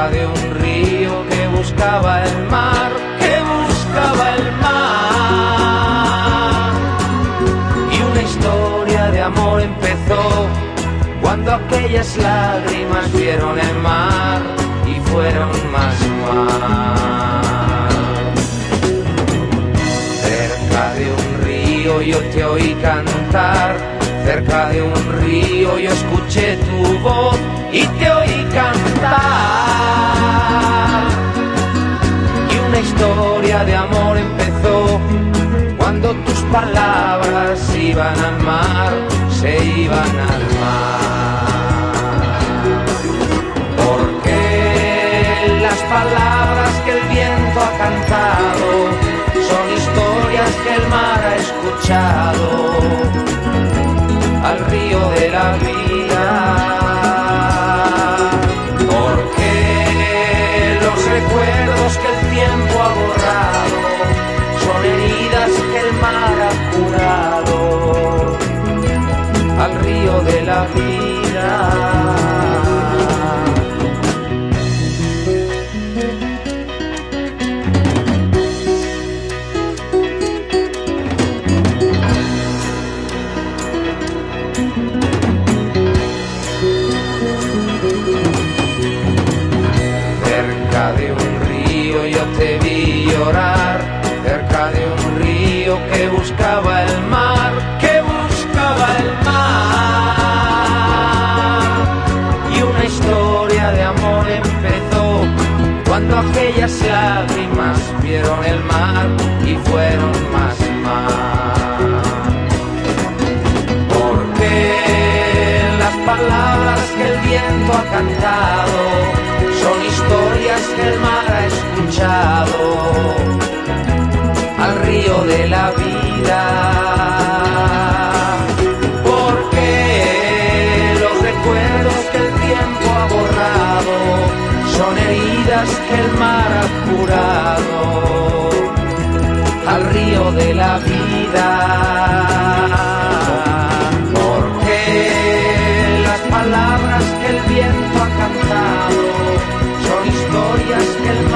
cerca de un río que buscaba el mar, que buscaba el mar. Y una historia de amor empezó cuando aquellas lágrimas vieron el mar y fueron más mar. Cerca de un río yo te oí cantar, cerca de un río yo escuché tu voz y te oí cantar. Palabras iban al mar, se iban al mar. Porque las palabras que el viento ha cantado son historias que el mar ha escuchado al río de la vida. De la vida. De amor empezó cuando aquellas lágrimas vieron el mar y fueron más mar. Porque las palabras que el viento ha cantado son historias que el mar ha escuchado son heridas que el mar ha curado al río de la vida. Porque las palabras que el viento ha cantado son historias que el